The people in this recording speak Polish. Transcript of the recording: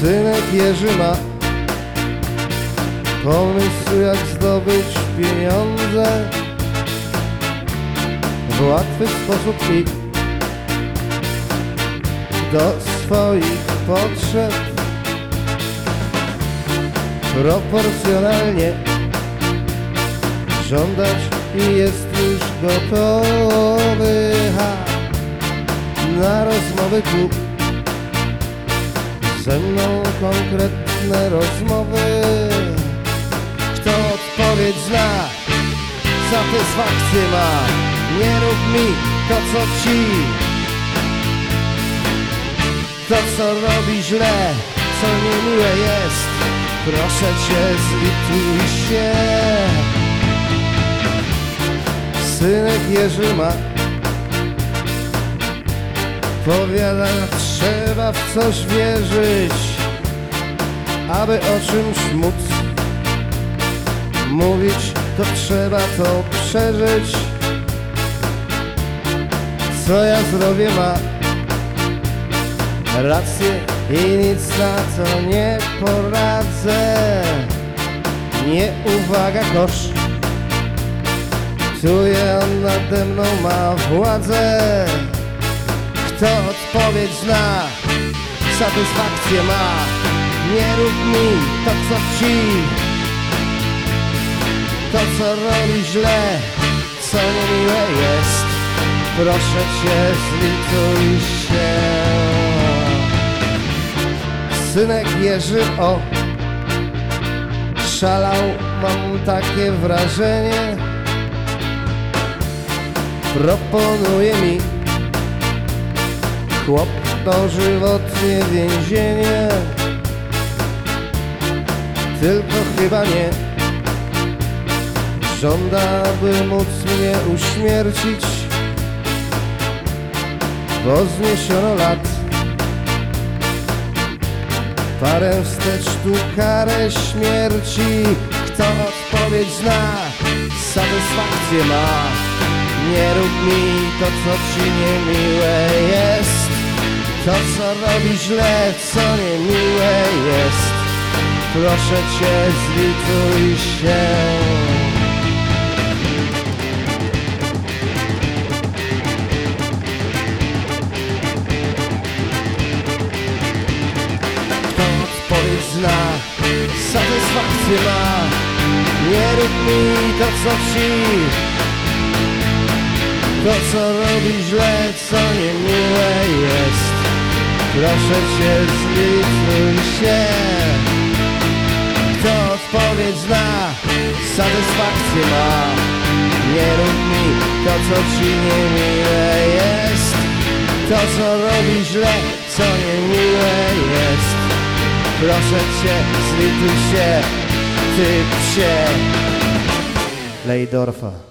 Synek Jerzy ma pomysł jak zdobyć pieniądze w łatwy sposób i do swoich potrzeb proporcjonalnie żądać i jest już gotowy. Ha, na rozmowy klub ze mną konkretne rozmowy. Kto odpowiedź zna? Satysfakcję ma. Nie rób mi to co ci. To co robi źle co niemiłe jest proszę cię zlituj się. Synek Jerzy ma Powiada, trzeba w coś wierzyć Aby o czymś móc Mówić, to trzeba to przeżyć. Co ja zrobię ma Rację i nic na to nie poradzę. Nie uwaga kosz. Czuje on nade mną ma władzę Kto odpowiedź zna. Satysfakcję ma. Nie rób mi to co ci. To co robi źle Co niemiłe jest. Proszę cię zlituj się. Synek Jerzy o. Szalał mam takie wrażenie. Proponuje mi chłop. Dożywotnie więzienie. Tylko chyba nie. Żąda by móc mnie uśmiercić. Bo zniesiono lat. Parę wstecz tu karę śmierci. Kto odpowiedź zna? Satysfakcję ma. Nie rób mi to, co ci niemiłe jest To, co robi źle, co niemiłe jest. Proszę cię, zlituj się. Kto odpowiedź zna, satysfakcję ma. Nie rób mi to, co ci. To co robi źle, co niemiłe jest Proszę cię zlituj się. Kto odpowiedź zna, satysfakcję ma. Nie rób mi to co ci niemiłe jest. To co robi źle, co niemiłe jest. Proszę cię zlituj się, ty psie Lejdorfa